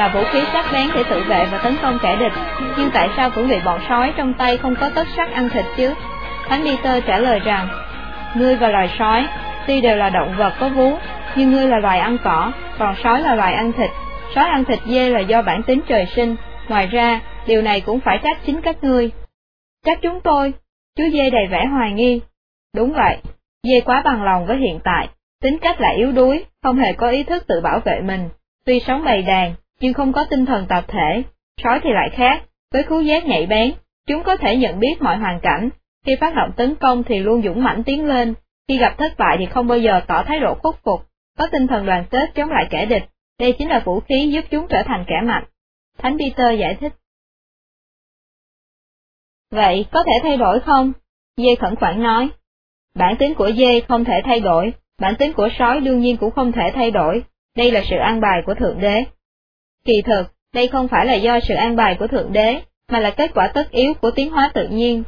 là vũ khí sắc bén để tự vệ và tấn công kẻ địch, nhưng tại sao cũng bị bọn sói trong tay không có tất sắc ăn thịt chứ? Thánh Peter trả lời rằng, ngươi và loài sói, tuy đều là động vật có vú, nhưng ngươi là loài ăn cỏ, còn sói là loài ăn thịt. Sói ăn thịt dê là do bản tính trời sinh, ngoài ra, điều này cũng phải trách chính các ngươi. Trách chúng tôi, chú dê đầy vẻ hoài nghi. Đúng vậy, dê quá bằng lòng với hiện tại, tính cách là yếu đuối, không hề có ý thức tự bảo vệ mình, tuy sống bầy đàn, nhưng không có tinh thần tập thể, sói thì lại khác, với khứu giác nhạy bén, chúng có thể nhận biết mọi hoàn cảnh, khi phát động tấn công thì luôn dũng mãnh tiến lên, khi gặp thất bại thì không bao giờ tỏ thái độ khuất phục, có tinh thần đoàn kết chống lại kẻ địch, đây chính là vũ khí giúp chúng trở thành kẻ mạnh. Thánh Peter giải thích. Vậy có thể thay đổi không? Dê khẩn khoản nói. Bản tính của dê không thể thay đổi, bản tính của sói đương nhiên cũng không thể thay đổi, đây là sự an bài của Thượng Đế. Kỳ thực, đây không phải là do sự an bài của Thượng Đế, mà là kết quả tất yếu của tiến hóa tự nhiên.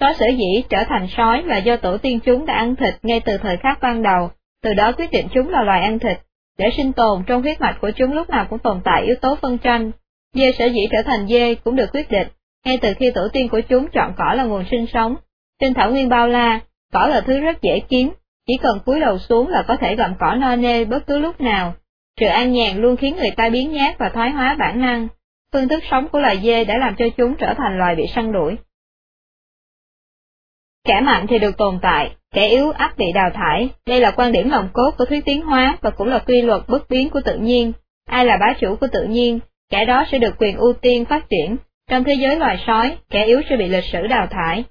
Sói sở dĩ trở thành sói là do tổ tiên chúng đã ăn thịt ngay từ thời khắc ban đầu, từ đó quyết định chúng là loài ăn thịt. Để sinh tồn trong huyết mạch của chúng lúc nào cũng tồn tại yếu tố phân tranh. Dê sở dĩ trở thành dê cũng được quyết định, ngay từ khi tổ tiên của chúng chọn cỏ là nguồn sinh sống. Trên thảo nguyên bao la, cỏ là thứ rất dễ kiếm, chỉ cần cúi đầu xuống là có thể gặm cỏ no nê bất cứ lúc nào. Sự an nhàn luôn khiến người ta biến nhát và thoái hóa bản năng. Phương thức sống của loài dê đã làm cho chúng trở thành loài bị săn đuổi. Kẻ mạnh thì được tồn tại, kẻ yếu ắt bị đào thải. Đây là quan điểm lòng cốt của thuyết tiến hóa và cũng là quy luật bất biến của tự nhiên. Ai là bá chủ của tự nhiên, kẻ đó sẽ được quyền ưu tiên phát triển. Trong thế giới loài sói, kẻ yếu sẽ bị lịch sử đào thải.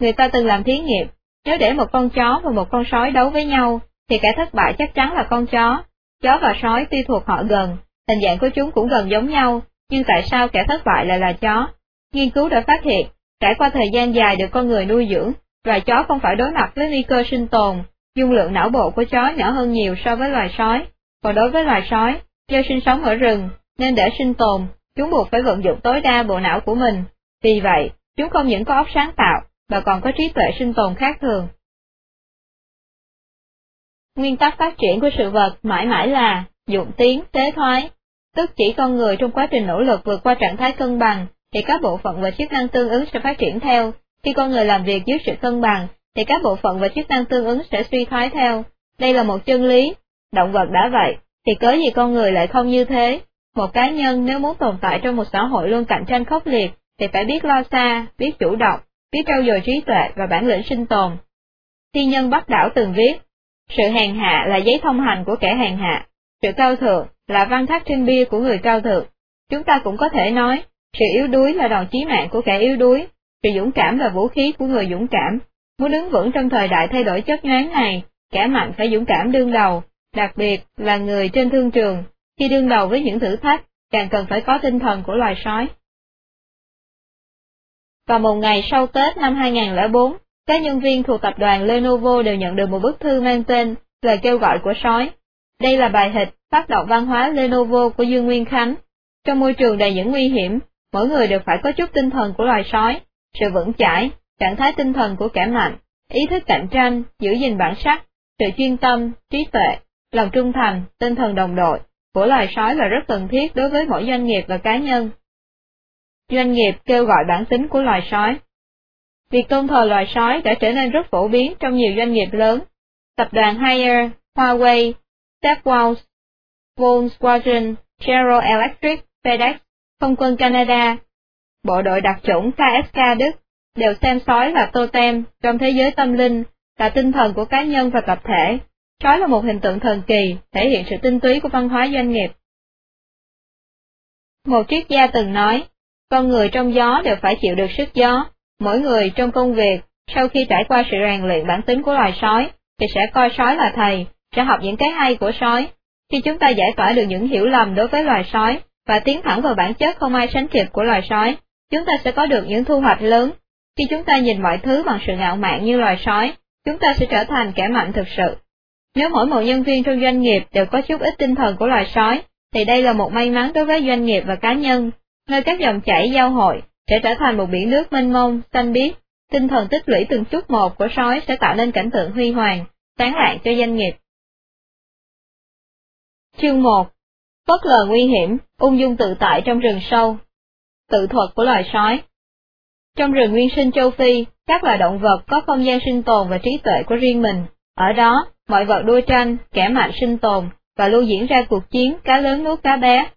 Người ta từng làm thí nghiệm, nếu để một con chó và một con sói đấu với nhau, thì kẻ thất bại chắc chắn là con chó. Chó và sói tuy thuộc họ gần, hình dạng của chúng cũng gần giống nhau, nhưng tại sao kẻ thất bại lại là chó? Nghiên cứu đã phát hiện, trải qua thời gian dài được con người nuôi dưỡng, loài chó không phải đối mặt với nguy cơ sinh tồn, dung lượng não bộ của chó nhỏ hơn nhiều so với loài sói. Còn đối với loài sói, do sinh sống ở rừng, nên để sinh tồn, chúng buộc phải vận dụng tối đa bộ não của mình. Vì vậy, chúng không những có óc sáng tạo, mà còn có trí tuệ sinh tồn khác thường. Nguyên tắc phát triển của sự vật mãi mãi là dụng tiến, tế thoái, tức chỉ con người trong quá trình nỗ lực vượt qua trạng thái cân bằng, thì các bộ phận và chức năng tương ứng sẽ phát triển theo, khi con người làm việc dưới sự cân bằng, thì các bộ phận và chức năng tương ứng sẽ suy thoái theo. Đây là một chân lý, động vật đã vậy, thì cớ gì con người lại không như thế? Một cá nhân nếu muốn tồn tại trong một xã hội luôn cạnh tranh khốc liệt, thì phải biết lo xa, biết chủ động, biết trau dồi trí tuệ và bản lĩnh sinh tồn. Thi nhân Bắc Đảo từng viết, sự hèn hạ là giấy thông hành của kẻ hèn hạ, sự cao thượng là văn thác trên bia của người cao thượng. Chúng ta cũng có thể nói, sự yếu đuối là đòn chí mạng của kẻ yếu đuối, sự dũng cảm là vũ khí của người dũng cảm. Muốn đứng vững trong thời đại thay đổi chất nhoáng này, kẻ mạnh phải dũng cảm đương đầu, đặc biệt là người trên thương trường, khi đương đầu với những thử thách, càng cần phải có tinh thần của loài sói. Và một ngày sau Tết năm 2004, các nhân viên thuộc tập đoàn Lenovo đều nhận được một bức thư mang tên Lời kêu gọi của sói. Đây là bài hịch phát động văn hóa Lenovo của Dương Nguyên Khánh. Trong môi trường đầy những nguy hiểm, mỗi người đều phải có chút tinh thần của loài sói, sự vững chãi, trạng thái tinh thần của kẻ mạnh, ý thức cạnh tranh, giữ gìn bản sắc, sự chuyên tâm, trí tuệ, lòng trung thành, tinh thần đồng đội của loài sói là rất cần thiết đối với mỗi doanh nghiệp và cá nhân. Doanh nghiệp kêu gọi bản tính của loài sói. Việc tôn thờ loài sói đã trở nên rất phổ biến trong nhiều doanh nghiệp lớn. Tập đoàn Haier, Huawei, Stepwells, Volkswagen, General Electric, FedEx, Không quân Canada, bộ đội đặc chủng KSK Đức đều xem sói là totem trong thế giới tâm linh, là tinh thần của cá nhân và tập thể. Sói là một hình tượng thần kỳ, thể hiện sự tinh túy của văn hóa doanh nghiệp. Một triết gia từng nói, con người trong gió đều phải chịu được sức gió, mỗi người trong công việc, sau khi trải qua sự rèn luyện bản tính của loài sói, thì sẽ coi sói là thầy, sẽ học những cái hay của sói. Khi chúng ta giải tỏa được những hiểu lầm đối với loài sói, và tiến thẳng vào bản chất không ai sánh kịp của loài sói, chúng ta sẽ có được những thu hoạch lớn. Khi chúng ta nhìn mọi thứ bằng sự ngạo mạn như loài sói, chúng ta sẽ trở thành kẻ mạnh thực sự. Nếu mỗi một nhân viên trong doanh nghiệp đều có chút ít tinh thần của loài sói, thì đây là một may mắn đối với doanh nghiệp và cá nhân, nơi các dòng chảy giao hội sẽ trở thành một biển nước mênh mông, xanh biếc. Tinh thần tích lũy từng chút một của sói sẽ tạo nên cảnh tượng huy hoàng, sáng lạng cho doanh nghiệp. Chương 1 Bất lờ nguy hiểm, ung dung tự tại trong rừng sâu. Tự thuật của loài sói Trong rừng nguyên sinh châu Phi, các loài động vật có không gian sinh tồn và trí tuệ của riêng mình. Ở đó, mọi vật đua tranh, kẻ mạnh sinh tồn, và luôn diễn ra cuộc chiến cá lớn nuốt cá bé.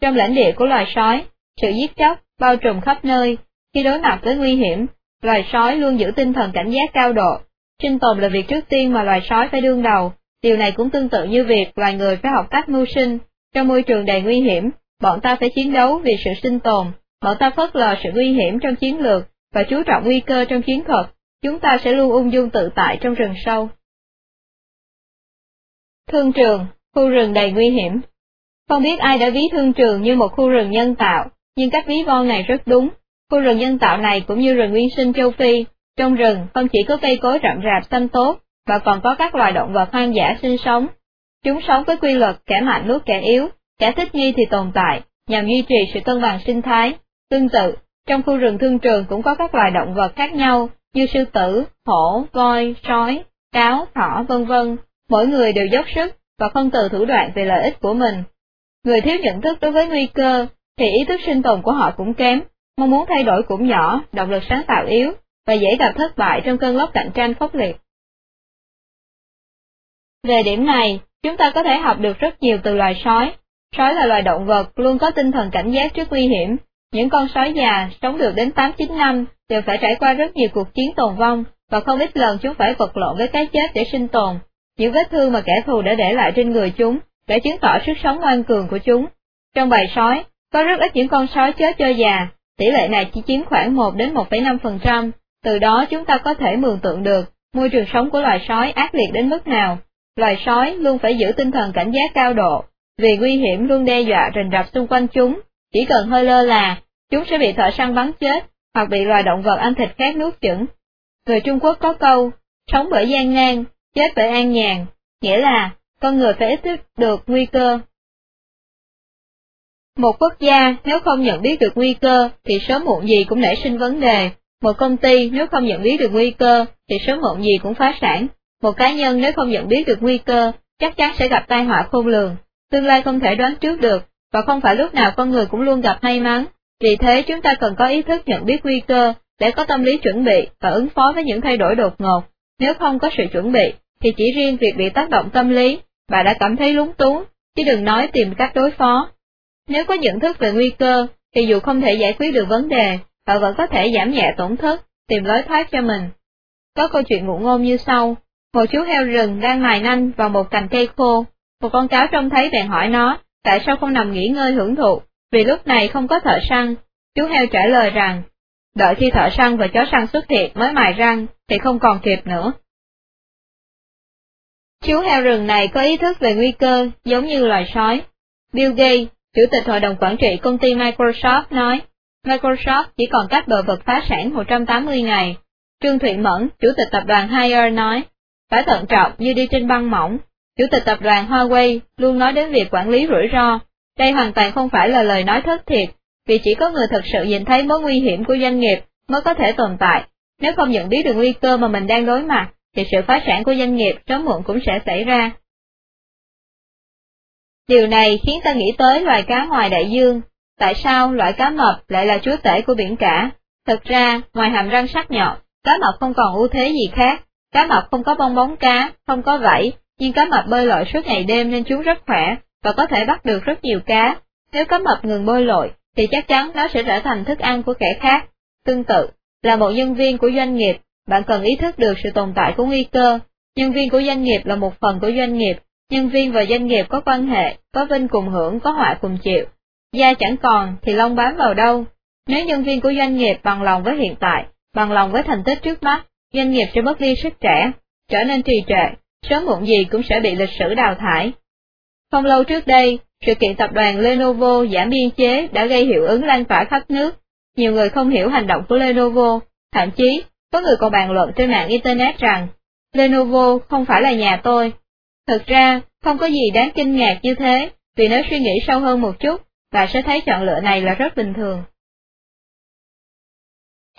Trong lãnh địa của loài sói, sự giết chóc bao trùm khắp nơi, khi đối mặt với nguy hiểm, loài sói luôn giữ tinh thần cảnh giác cao độ. Sinh tồn là việc trước tiên mà loài sói phải đương đầu, điều này cũng tương tự như việc loài người phải học cách mưu sinh. Trong môi trường đầy nguy hiểm, bọn ta phải chiến đấu vì sự sinh tồn, bọn ta phớt lờ sự nguy hiểm trong chiến lược và chú trọng nguy cơ trong chiến thuật, chúng ta sẽ luôn ung dung tự tại trong rừng sâu. Thương trường, khu rừng đầy nguy hiểm. Không biết ai đã ví thương trường như một khu rừng nhân tạo, nhưng cách ví von này rất đúng. Khu rừng nhân tạo này cũng như rừng nguyên sinh châu Phi, trong rừng không chỉ có cây cối rậm rạp xanh tốt, mà còn có các loài động vật hoang dã sinh sống. Chúng sống với quy luật kẻ mạnh nuốt kẻ yếu, kẻ thích nghi thì tồn tại, nhằm duy trì sự cân bằng sinh thái. Tương tự, trong khu rừng thương trường cũng có các loài động vật khác nhau, như sư tử, hổ, voi, sói, cáo, thỏ, vân vân. Mỗi người đều dốc sức và không từ thủ đoạn về lợi ích của mình. Người thiếu nhận thức đối với nguy cơ, thì ý thức sinh tồn của họ cũng kém, mong muốn thay đổi cũng nhỏ, động lực sáng tạo yếu, và dễ gặp thất bại trong cơn lốc cạnh tranh khốc liệt. Về điểm này, chúng ta có thể học được rất nhiều từ loài sói. Sói là loài động vật luôn có tinh thần cảnh giác trước nguy hiểm. Những con sói già sống được đến 8-9 năm đều phải trải qua rất nhiều cuộc chiến tồn vong, và không ít lần chúng phải vật lộn với cái chết để sinh tồn. Những vết thương mà kẻ thù đã để lại trên người chúng, để chứng tỏ sức sống ngoan cường của chúng. Trong bài sói, có rất ít những con sói chết cho già, tỷ lệ này chỉ chiếm khoảng 1 đến 1,5%, từ đó chúng ta có thể mường tượng được môi trường sống của loài sói ác liệt đến mức nào. Loài sói luôn phải giữ tinh thần cảnh giác cao độ, vì nguy hiểm luôn đe dọa rình rập xung quanh chúng, chỉ cần hơi lơ là, chúng sẽ bị thợ săn bắn chết, hoặc bị loài động vật ăn thịt khác nuốt chửng. Người Trung Quốc có câu, sống bởi gian nan, chết bởi an nhàn, nghĩa là, con người phải ý thức được nguy cơ. Một quốc gia nếu không nhận biết được nguy cơ thì sớm muộn gì cũng nảy sinh vấn đề, một công ty nếu không nhận biết được nguy cơ thì sớm muộn gì cũng phá sản, một cá nhân nếu không nhận biết được nguy cơ chắc chắn sẽ gặp tai họa khôn lường, tương lai không thể đoán trước được, và không phải lúc nào con người cũng luôn gặp may mắn, vì thế chúng ta cần có ý thức nhận biết nguy cơ để có tâm lý chuẩn bị và ứng phó với những thay đổi đột ngột. Nếu không có sự chuẩn bị, thì chỉ riêng việc bị tác động tâm lý, bà đã cảm thấy lúng túng, chứ đừng nói tìm cách đối phó. Nếu có nhận thức về nguy cơ, thì dù không thể giải quyết được vấn đề, họ vẫn có thể giảm nhẹ tổn thất, tìm lối thoát cho mình. Có câu chuyện ngụ ngôn như sau, một chú heo rừng đang mài nanh vào một cành cây khô, một con cáo trông thấy bèn hỏi nó, tại sao không nằm nghỉ ngơi hưởng thụ, vì lúc này không có thợ săn. Chú heo trả lời rằng, đợi khi thợ săn và chó săn xuất hiện mới mài răng, thì không còn kịp nữa. Chú heo rừng này có ý thức về nguy cơ, giống như loài sói. Bill Gates, chủ tịch hội đồng quản trị công ty Microsoft nói, Microsoft chỉ còn cách bờ vực phá sản 180 ngày. Trương Thụy Mẫn, chủ tịch tập đoàn Haier nói, phải thận trọng như đi trên băng mỏng. Chủ tịch tập đoàn Huawei luôn nói đến việc quản lý rủi ro. Đây hoàn toàn không phải là lời nói thất thiệt, vì chỉ có người thật sự nhìn thấy mối nguy hiểm của doanh nghiệp mới có thể tồn tại. Nếu không nhận biết được nguy cơ mà mình đang đối mặt, thì sự phá sản của doanh nghiệp sớm muộn cũng sẽ xảy ra. Điều này khiến ta nghĩ tới loài cá ngoài đại dương. Tại sao loại cá mập lại là chúa tể của biển cả? Thực ra, ngoài hàm răng sắc nhọn, cá mập không còn ưu thế gì khác. Cá mập không có bong bóng cá, không có vảy, nhưng cá mập bơi lội suốt ngày đêm nên chúng rất khỏe, và có thể bắt được rất nhiều cá. Nếu cá mập ngừng bơi lội, thì chắc chắn nó sẽ trở thành thức ăn của kẻ khác. Tương tự, là một nhân viên của doanh nghiệp, bạn cần ý thức được sự tồn tại của nguy cơ. Nhân viên của doanh nghiệp là một phần của doanh nghiệp, nhân viên và doanh nghiệp có quan hệ, có vinh cùng hưởng, có họa cùng chịu. Da chẳng còn thì lông bám vào đâu. Nếu nhân viên của doanh nghiệp bằng lòng với hiện tại, bằng lòng với thành tích trước mắt, doanh nghiệp sẽ mất đi sức trẻ, trở nên trì trệ, sớm muộn gì cũng sẽ bị lịch sử đào thải. Không lâu trước đây, sự kiện tập đoàn Lenovo giảm biên chế đã gây hiệu ứng lan tỏa khắp nước. Nhiều người không hiểu hành động của Lenovo, thậm chí có người còn bàn luận trên mạng Internet rằng, Lenovo không phải là nhà tôi. Thực ra, không có gì đáng kinh ngạc như thế, vì nếu suy nghĩ sâu hơn một chút, bạn sẽ thấy chọn lựa này là rất bình thường.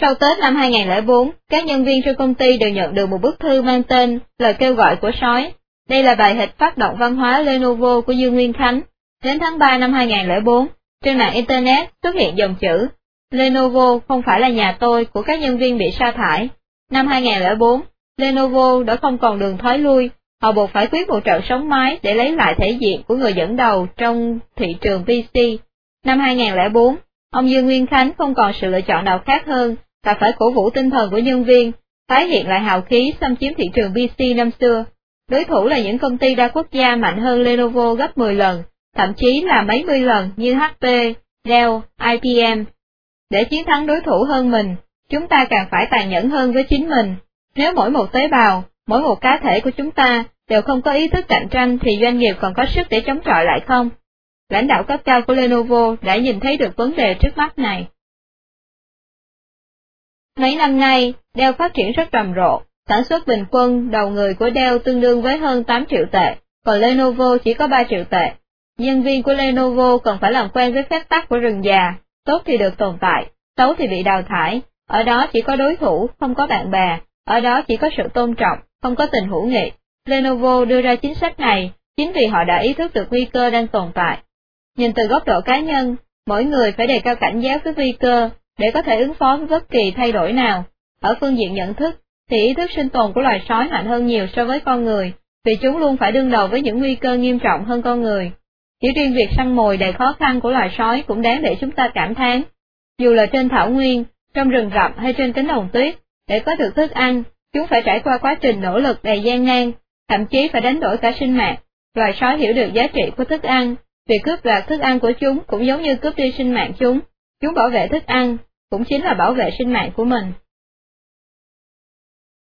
Sau Tết năm 2004, các nhân viên trong công ty đều nhận được một bức thư mang tên Lời kêu gọi của sói. Đây là bài hịch phát động văn hóa Lenovo của Dương Nguyên Khánh. Đến tháng 3 năm 2004, trên mạng Internet xuất hiện dòng chữ Lenovo không phải là nhà tôi của các nhân viên bị sa thải. Năm 2004, Lenovo đã không còn đường thoái lui, họ buộc phải quyết một trận sống mái để lấy lại thể diện của người dẫn đầu trong thị trường PC. Năm 2004, ông Dương Nguyên Khánh không còn sự lựa chọn nào khác hơn là phải cổ vũ tinh thần của nhân viên, tái hiện lại hào khí xâm chiếm thị trường PC năm xưa. Đối thủ là những công ty đa quốc gia mạnh hơn Lenovo gấp 10 lần, thậm chí là mấy mươi lần như HP, Dell, IBM. Để chiến thắng đối thủ hơn mình, chúng ta càng phải tàn nhẫn hơn với chính mình. Nếu mỗi một tế bào, mỗi một cá thể của chúng ta đều không có ý thức cạnh tranh thì doanh nghiệp còn có sức để chống chọi lại không? Lãnh đạo cấp cao của Lenovo đã nhìn thấy được vấn đề trước mắt này. Mấy năm nay, Dell phát triển rất rầm rộ, sản xuất bình quân đầu người của Dell tương đương với hơn 8 triệu tệ, còn Lenovo chỉ có 3 triệu tệ. Nhân viên của Lenovo cần phải làm quen với phép tắc của rừng già, tốt thì được tồn tại, xấu thì bị đào thải, ở đó chỉ có đối thủ, không có bạn bè, ở đó chỉ có sự tôn trọng, không có tình hữu nghị. Lenovo đưa ra chính sách này chính vì họ đã ý thức được nguy cơ đang tồn tại. Nhìn từ góc độ cá nhân, mỗi người phải đề cao cảnh giác với nguy cơ để có thể ứng phó với bất kỳ thay đổi nào. Ở phương diện nhận thức, thì ý thức sinh tồn của loài sói mạnh hơn nhiều so với con người, vì chúng luôn phải đương đầu với những nguy cơ nghiêm trọng hơn con người. Chỉ riêng việc săn mồi đầy khó khăn của loài sói cũng đáng để chúng ta cảm thán. Dù là trên thảo nguyên, trong rừng rậm hay trên cánh đồng tuyết, để có được thức ăn, chúng phải trải qua quá trình nỗ lực đầy gian nan, thậm chí phải đánh đổi cả sinh mạng. Loài sói hiểu được giá trị của thức ăn, việc cướp đoạt thức ăn của chúng cũng giống như cướp đi sinh mạng chúng. Chúng bảo vệ thức ăn, cũng chính là bảo vệ sinh mạng của mình.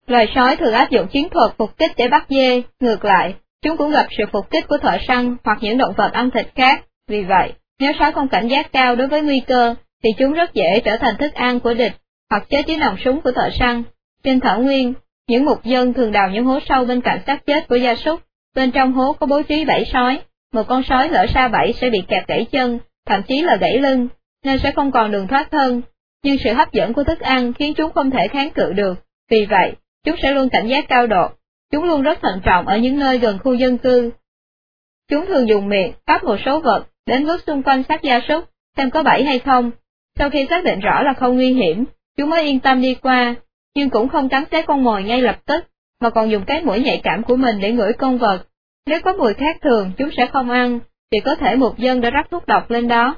Loài sói thường áp dụng chiến thuật phục kích để bắt dê, ngược lại, chúng cũng gặp sự phục kích của thợ săn hoặc những động vật ăn thịt khác. Vì vậy, nếu sói không cảnh giác cao đối với nguy cơ, thì chúng rất dễ trở thành thức ăn của địch, hoặc chết dưới nòng súng của thợ săn. Trên thảo nguyên, những mục dân thường đào những hố sâu bên cạnh xác chết của gia súc, bên trong hố có bố trí bẫy sói, một con sói lỡ xa bẫy sẽ bị kẹp gãy chân, thậm chí là gãy lưng, nên sẽ không còn đường thoát thân. Nhưng sự hấp dẫn của thức ăn khiến chúng không thể kháng cự được, vì vậy, chúng sẽ luôn cảnh giác cao độ. Chúng luôn rất thận trọng ở những nơi gần khu dân cư. Chúng thường dùng miệng cắp một số vật đến vứt xung quanh xác gia súc, xem có bẫy hay không. Sau khi xác định rõ là không nguy hiểm, chúng mới yên tâm đi qua, nhưng cũng không cắn xé con mồi ngay lập tức, mà còn dùng cái mũi nhạy cảm của mình để ngửi con vật. Nếu có mùi khác thường, chúng sẽ không ăn, vì có thể một dân đã rắc thuốc độc lên đó.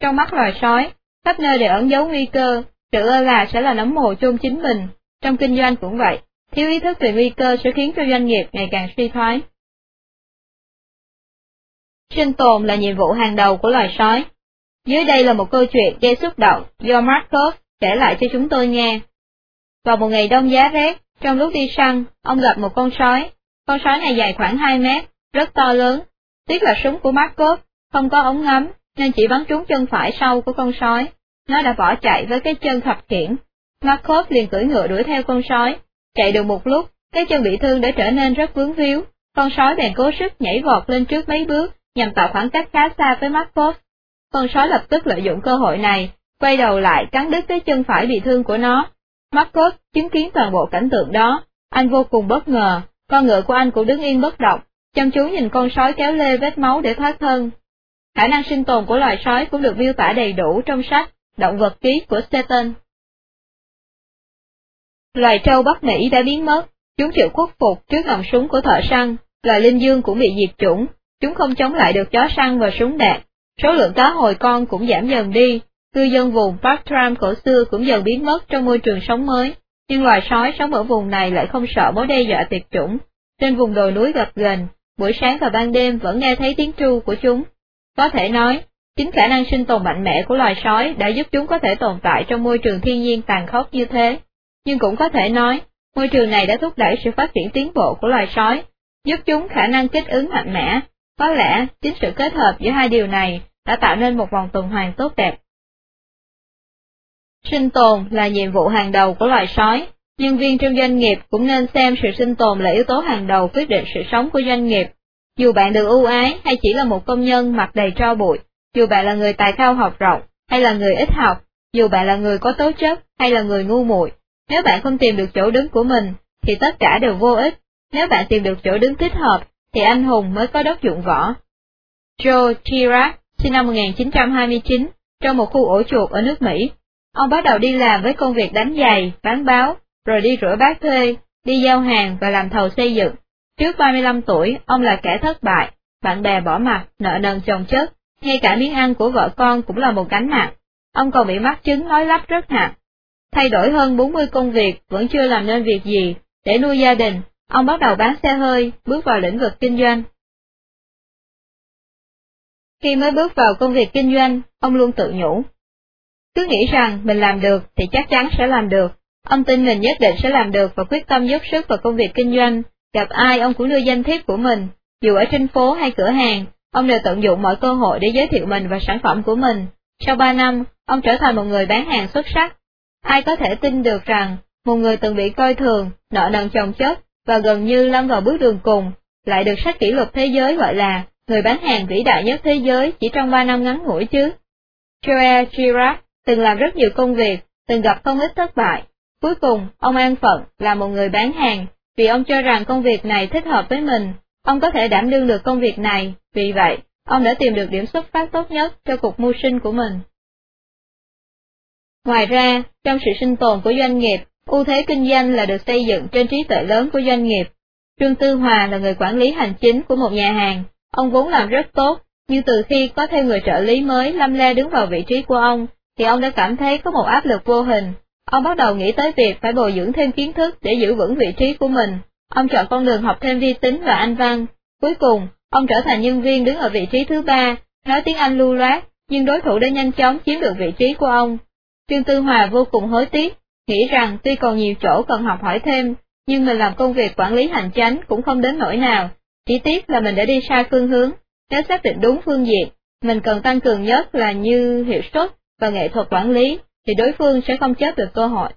Trong mắt loài sói, khắp nơi đều ẩn giấu nguy cơ, sự ơ là sẽ là nấm mồ chôn chính mình, trong kinh doanh cũng vậy, thiếu ý thức về nguy cơ sẽ khiến cho doanh nghiệp ngày càng suy thoái. Sinh tồn là nhiệm vụ hàng đầu của loài sói. Dưới đây là một câu chuyện gây xúc động do Markov kể lại cho chúng tôi nghe. Vào một ngày đông giá rét, trong lúc đi săn, ông gặp một con sói. Con sói này dài khoảng 2 mét, rất to lớn. Tiếc là súng của Markov không có ống ngắm, nên chỉ bắn trúng chân phải sau của con sói. Nó đã bỏ chạy với cái chân thập khiển. Markov liền cưỡi ngựa đuổi theo con sói. Chạy được một lúc, cái chân bị thương đã trở nên rất vướng víu. Con sói bèn cố sức nhảy vọt lên trước mấy bước, nhằm tạo khoảng cách khá xa với Markov. Con sói lập tức lợi dụng cơ hội này, quay đầu lại cắn đứt cái chân phải bị thương của nó. Marcus chứng kiến toàn bộ cảnh tượng đó, anh vô cùng bất ngờ, con ngựa của anh cũng đứng yên bất động, chăm chú nhìn con sói kéo lê vết máu để thoát thân. Khả năng sinh tồn của loài sói cũng được miêu tả đầy đủ trong sách Động vật ký của Stetton. Loài trâu Bắc Mỹ đã biến mất, chúng chịu khuất phục trước nòng súng của thợ săn, loài linh dương cũng bị diệt chủng, chúng không chống lại được chó săn và súng đạn, số lượng cá hồi con cũng giảm dần đi, cư dân vùng Bartram cổ xưa cũng dần biến mất trong môi trường sống mới, nhưng loài sói sống ở vùng này lại không sợ mối đe dọa tuyệt chủng. Trên vùng đồi núi gập ghềnh, buổi sáng và ban đêm vẫn nghe thấy tiếng tru của chúng. Có thể nói, chính khả năng sinh tồn mạnh mẽ của loài sói đã giúp chúng có thể tồn tại trong môi trường thiên nhiên tàn khốc như thế. Nhưng cũng có thể nói, môi trường này đã thúc đẩy sự phát triển tiến bộ của loài sói, giúp chúng khả năng kích ứng mạnh mẽ. Có lẽ, chính sự kết hợp giữa hai điều này đã tạo nên một vòng tuần hoàn tốt đẹp. Sinh tồn là nhiệm vụ hàng đầu của loài sói, nhân viên trong doanh nghiệp cũng nên xem sự sinh tồn là yếu tố hàng đầu quyết định sự sống của doanh nghiệp. Dù bạn được ưu ái hay chỉ là một công nhân mặt đầy tro bụi, dù bạn là người tài cao học rộng hay là người ít học, dù bạn là người có tố chất hay là người ngu muội, nếu bạn không tìm được chỗ đứng của mình, thì tất cả đều vô ích. nếu bạn tìm được chỗ đứng thích hợp, thì anh hùng mới có đất dụng võ. Joe Chirac, sinh năm 1929, trong một khu ổ chuột ở nước Mỹ. Ông bắt đầu đi làm với công việc đánh giày, bán báo, rồi đi rửa bát thuê, đi giao hàng và làm thầu xây dựng. Trước 35 tuổi, ông là kẻ thất bại, bạn bè bỏ mặt, nợ nần chồng chất, ngay cả miếng ăn của vợ con cũng là một gánh nặng. Ông còn bị mắc chứng nói lắp rất nặng. Thay đổi hơn 40 công việc, vẫn chưa làm nên việc gì, để nuôi gia đình, ông bắt đầu bán xe hơi, bước vào lĩnh vực kinh doanh. Khi mới bước vào công việc kinh doanh, ông luôn tự nhủ. Cứ nghĩ rằng mình làm được thì chắc chắn sẽ làm được. Ông tin mình nhất định sẽ làm được và quyết tâm dốc sức vào công việc kinh doanh. Gặp ai ông cũng đưa danh thiếp của mình, dù ở trên phố hay cửa hàng, ông đều tận dụng mọi cơ hội để giới thiệu mình và sản phẩm của mình. Sau ba năm, ông trở thành một người bán hàng xuất sắc. Ai có thể tin được rằng, một người từng bị coi thường, nợ nần chồng chất, và gần như lâm vào bước đường cùng, lại được sách kỷ lục thế giới gọi là người bán hàng vĩ đại nhất thế giới chỉ trong ba năm ngắn ngủi chứ. Joel Girard từng làm rất nhiều công việc, từng gặp không ít thất bại. Cuối cùng, ông an phận là một người bán hàng, vì ông cho rằng công việc này thích hợp với mình, ông có thể đảm đương được công việc này, vì vậy, ông đã tìm được điểm xuất phát tốt nhất cho cuộc mưu sinh của mình. Ngoài ra, trong sự sinh tồn của doanh nghiệp, ưu thế kinh doanh là được xây dựng trên trí tuệ lớn của doanh nghiệp. Trương Tư Hòa là người quản lý hành chính của một nhà hàng, ông vốn làm rất tốt, nhưng từ khi có thêm người trợ lý mới lâm le đứng vào vị trí của ông, thì ông đã cảm thấy có một áp lực vô hình. Ông bắt đầu nghĩ tới việc phải bồi dưỡng thêm kiến thức để giữ vững vị trí của mình. Ông chọn con đường học thêm vi tính và anh văn. Cuối cùng, ông trở thành nhân viên đứng ở vị trí thứ ba, nói tiếng Anh lưu loát, nhưng đối thủ đã nhanh chóng chiếm được vị trí của ông. Trương Tư Hòa vô cùng hối tiếc, nghĩ rằng tuy còn nhiều chỗ cần học hỏi thêm, nhưng mình làm công việc quản lý hành chánh cũng không đến nỗi nào, chỉ tiếc là mình đã đi sai phương hướng, nếu xác định đúng phương diện, mình cần tăng cường nhất là như hiệu suất và nghệ thuật quản lý, thì đối phương sẽ không chết được cơ hội.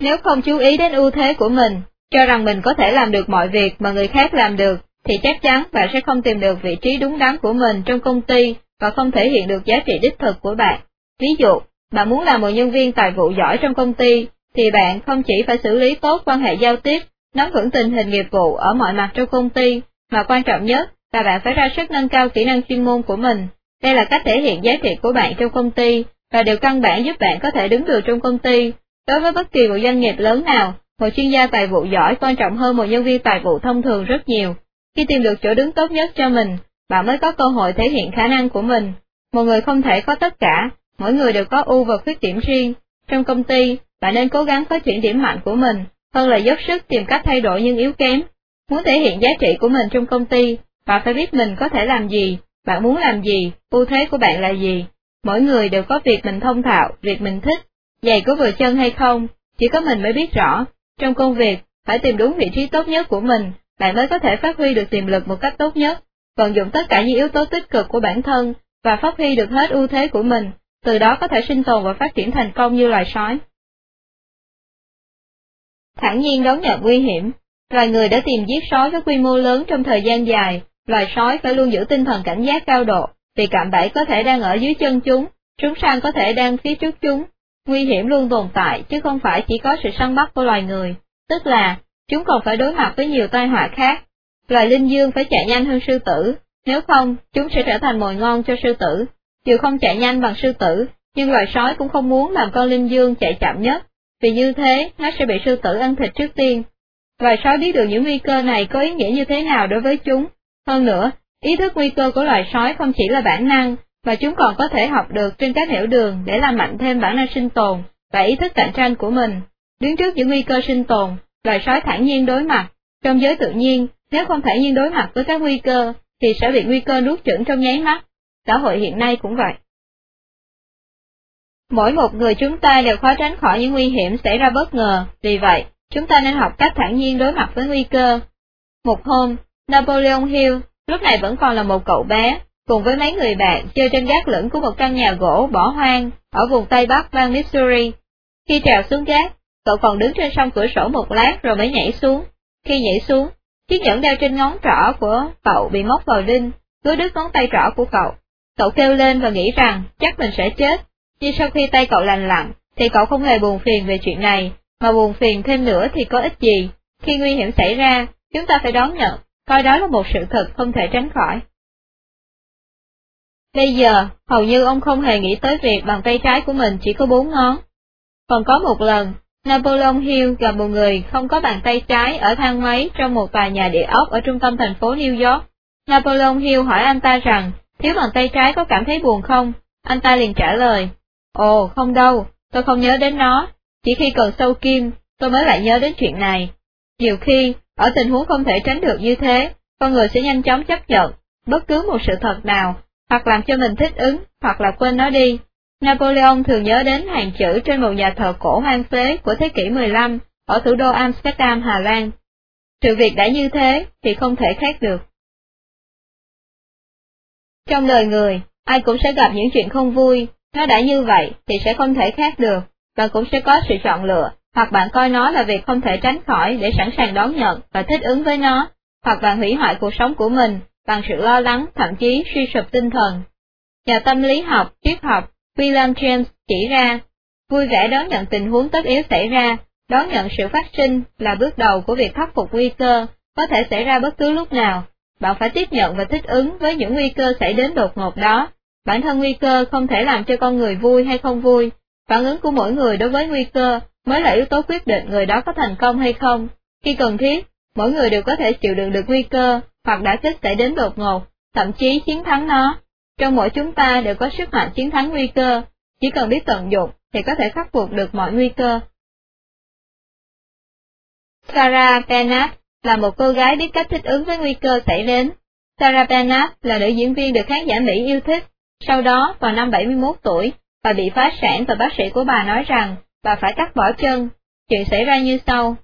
Nếu không chú ý đến ưu thế của mình, cho rằng mình có thể làm được mọi việc mà người khác làm được, thì chắc chắn bạn sẽ không tìm được vị trí đúng đắn của mình trong công ty và không thể hiện được giá trị đích thực của bạn. Ví dụ, bạn muốn làm một nhân viên tài vụ giỏi trong công ty, thì bạn không chỉ phải xử lý tốt quan hệ giao tiếp, nắm vững tình hình nghiệp vụ ở mọi mặt trong công ty, mà quan trọng nhất là bạn phải ra sức nâng cao kỹ năng chuyên môn của mình. Đây là cách thể hiện giá trị của bạn trong công ty, và điều căn bản giúp bạn có thể đứng được trong công ty. Đối với bất kỳ một doanh nghiệp lớn nào, một chuyên gia tài vụ giỏi quan trọng hơn một nhân viên tài vụ thông thường rất nhiều. Khi tìm được chỗ đứng tốt nhất cho mình, bạn mới có cơ hội thể hiện khả năng của mình. Một người không thể có tất cả, mỗi người đều có ưu và khuyết điểm riêng. Trong công ty, bạn nên cố gắng phát triển điểm mạnh của mình, hơn là dốc sức tìm cách thay đổi những yếu kém. Muốn thể hiện giá trị của mình trong công ty, bạn phải biết mình có thể làm gì, bạn muốn làm gì, ưu thế của bạn là gì. Mỗi người đều có việc mình thông thạo, việc mình thích, giày có vừa chân hay không, chỉ có mình mới biết rõ. Trong công việc, phải tìm đúng vị trí tốt nhất của mình, bạn mới có thể phát huy được tiềm lực một cách tốt nhất, vận dụng tất cả những yếu tố tích cực của bản thân, và phát huy được hết ưu thế của mình, từ đó có thể sinh tồn và phát triển thành công như loài sói. Thẳng nhiên đón nhận nguy hiểm, loài người đã tìm giết sói với quy mô lớn trong thời gian dài, loài sói phải luôn giữ tinh thần cảnh giác cao độ, vì cạm bẫy có thể đang ở dưới chân chúng, chúng săn có thể đang phía trước chúng. Nguy hiểm luôn tồn tại chứ không phải chỉ có sự săn bắt của loài người, tức là chúng còn phải đối mặt với nhiều tai họa khác. Loài linh dương phải chạy nhanh hơn sư tử, nếu không, chúng sẽ trở thành mồi ngon cho sư tử. Dù không chạy nhanh bằng sư tử, nhưng loài sói cũng không muốn làm con linh dương chạy chậm nhất, vì như thế nó sẽ bị sư tử ăn thịt trước tiên. Loài sói biết được những nguy cơ này có ý nghĩa như thế nào đối với chúng. Hơn nữa, ý thức nguy cơ của loài sói không chỉ là bản năng, mà chúng còn có thể học được trên các hiểu đường để làm mạnh thêm bản năng sinh tồn và ý thức cạnh tranh của mình. Đứng trước những nguy cơ sinh tồn, loài sói thản nhiên đối mặt. Trong giới tự nhiên, nếu không thản nhiên đối mặt với các nguy cơ, thì sẽ bị nguy cơ nuốt chửng trong nháy mắt. Xã hội hiện nay cũng vậy. Mỗi một người chúng ta đều khó tránh khỏi những nguy hiểm xảy ra bất ngờ, vì vậy, chúng ta nên học cách thản nhiên đối mặt với nguy cơ. Một hôm, Napoleon Hill, lúc này vẫn còn là một cậu bé, cùng với mấy người bạn chơi trên gác lửng của một căn nhà gỗ bỏ hoang ở vùng Tây Bắc bang Missouri. Khi trèo xuống gác, cậu còn đứng trên song cửa sổ một lát rồi mới nhảy xuống. Khi nhảy xuống, chiếc nhẫn đeo trên ngón trỏ của cậu bị móc vào đinh, cứ đứt ngón tay trỏ của cậu. Cậu kêu lên và nghĩ rằng chắc mình sẽ chết, nhưng sau khi tay cậu lành lặn, thì cậu không hề buồn phiền về chuyện này, mà buồn phiền thêm nữa thì có ích gì, Khi nguy hiểm xảy ra, chúng ta phải đón nhận, coi đó là một sự thật không thể tránh khỏi. Bây giờ, hầu như ông không hề nghĩ tới việc bàn tay trái của mình chỉ có bốn ngón. Còn có một lần, Napoleon Hill gặp một người không có bàn tay trái ở thang máy trong một tòa nhà địa ốc ở trung tâm thành phố New York. Napoleon Hill hỏi anh ta rằng, thiếu bàn tay trái có cảm thấy buồn không? Anh ta liền trả lời, Ồ, không đâu, tôi không nhớ đến nó, chỉ khi cần sâu kim, tôi mới lại nhớ đến chuyện này. Nhiều khi, ở tình huống không thể tránh được như thế, con người sẽ nhanh chóng chấp nhận bất cứ một sự thật nào, hoặc làm cho mình thích ứng, hoặc là quên nó đi. Napoleon thường nhớ đến hàng chữ trên một nhà thờ cổ hoang phế của thế kỷ 15 ở thủ đô Amsterdam, Hà Lan. Sự việc đã như thế thì không thể khác được. Trong đời người, ai cũng sẽ gặp những chuyện không vui, nó đã như vậy thì sẽ không thể khác được, và cũng sẽ có sự chọn lựa, hoặc bạn coi nó là việc không thể tránh khỏi để sẵn sàng đón nhận và thích ứng với nó, hoặc bạn hủy hoại cuộc sống của mình bằng sự lo lắng, thậm chí suy sụp tinh thần. Nhà tâm lý học, triết học, William James chỉ ra, vui vẻ đón nhận tình huống tất yếu xảy ra, đón nhận sự phát sinh là bước đầu của việc khắc phục nguy cơ, có thể xảy ra bất cứ lúc nào. Bạn phải tiếp nhận và thích ứng với những nguy cơ xảy đến đột ngột đó. Bản thân nguy cơ không thể làm cho con người vui hay không vui, phản ứng của mỗi người đối với nguy cơ mới là yếu tố quyết định người đó có thành công hay không. Khi cần thiết, mỗi người đều có thể chịu đựng được nguy cơ, hoặc đã kích xảy đến đột ngột, thậm chí chiến thắng nó. Trong mỗi chúng ta đều có sức mạnh chiến thắng nguy cơ, chỉ cần biết tận dụng thì có thể khắc phục được mọi nguy cơ. Sarah Bernard là một cô gái biết cách thích ứng với nguy cơ xảy đến. Sarah Bernard là nữ diễn viên được khán giả Mỹ yêu thích. Sau đó, vào năm 71 tuổi, bà bị phá sản và bác sĩ của bà nói rằng bà phải cắt bỏ chân. Chuyện xảy ra như sau.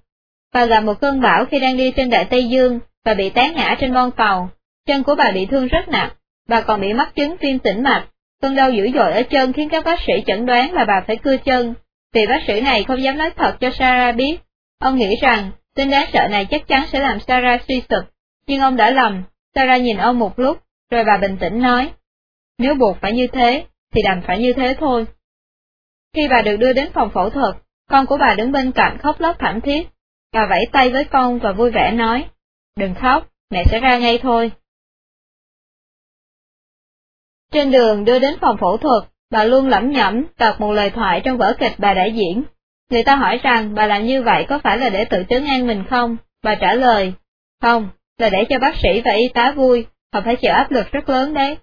Bà gặp một cơn bão khi đang đi trên đại Tây Dương và bị té ngã trên bon tàu. Chân của bà bị thương rất nặng, bà còn bị mắc chứng viêm tĩnh mạch. Cơn đau dữ dội ở chân khiến các bác sĩ chẩn đoán là bà phải cưa chân. Vì bác sĩ này không dám nói thật cho Sarah biết. Ông nghĩ rằng tin đáng sợ này chắc chắn sẽ làm Sarah suy sụp, nhưng ông đã lầm. Sarah nhìn ông một lúc, rồi bà bình tĩnh nói. Nếu buộc phải như thế, thì đành phải như thế thôi. Khi bà được đưa đến phòng phẫu thuật, con của bà đứng bên cạnh khóc lóc thảm thiết. Bà vẫy tay với con và vui vẻ nói, đừng khóc, mẹ sẽ ra ngay thôi. Trên đường đưa đến phòng phẫu thuật, bà luôn lẩm nhẩm đọc một lời thoại trong vở kịch bà đã diễn. Người ta hỏi rằng bà làm như vậy có phải là để tự trấn an mình không? Bà trả lời, không, là để cho bác sĩ và y tá vui, họ phải chịu áp lực rất lớn đấy.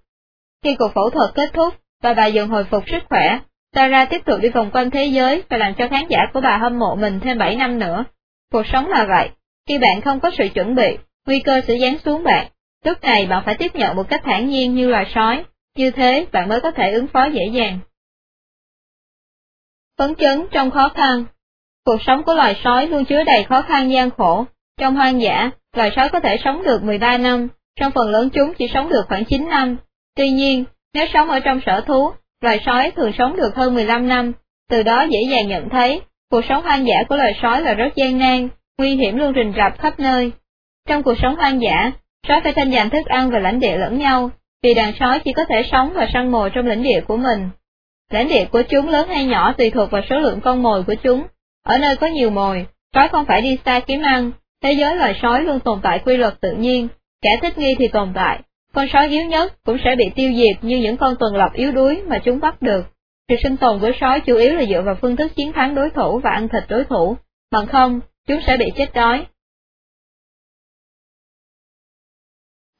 Khi cuộc phẫu thuật kết thúc, và bà dần hồi phục sức khỏe, Tara tiếp tục đi vòng quanh thế giới và làm cho khán giả của bà hâm mộ mình thêm 7 năm nữa. Cuộc sống là vậy, khi bạn không có sự chuẩn bị, nguy cơ sẽ giáng xuống bạn. Lúc này bạn phải tiếp nhận một cách thản nhiên như loài sói, như thế bạn mới có thể ứng phó dễ dàng. Phấn chấn trong khó khăn Cuộc sống của loài sói luôn chứa đầy khó khăn gian khổ. Trong hoang dã, loài sói có thể sống được 13 năm, trong phần lớn chúng chỉ sống được khoảng 9 năm. Tuy nhiên, nếu sống ở trong sở thú, loài sói thường sống được hơn 15 năm, từ đó dễ dàng nhận thấy, cuộc sống hoang dã của loài sói là rất gian nan, nguy hiểm luôn rình rập khắp nơi. Trong cuộc sống hoang dã, sói phải tranh giành thức ăn và lãnh địa lẫn nhau, vì đàn sói chỉ có thể sống và săn mồi trong lãnh địa của mình. Lãnh địa của chúng lớn hay nhỏ tùy thuộc vào số lượng con mồi của chúng. Ở nơi có nhiều mồi, sói không phải đi xa kiếm ăn, thế giới loài sói luôn tồn tại quy luật tự nhiên, kẻ thích nghi thì tồn tại, con sói yếu nhất cũng sẽ bị tiêu diệt như những con tuần lộc yếu đuối mà chúng bắt được. Sự sinh tồn của sói chủ yếu là dựa vào phương thức chiến thắng đối thủ và ăn thịt đối thủ, bằng không, chúng sẽ bị chết đói.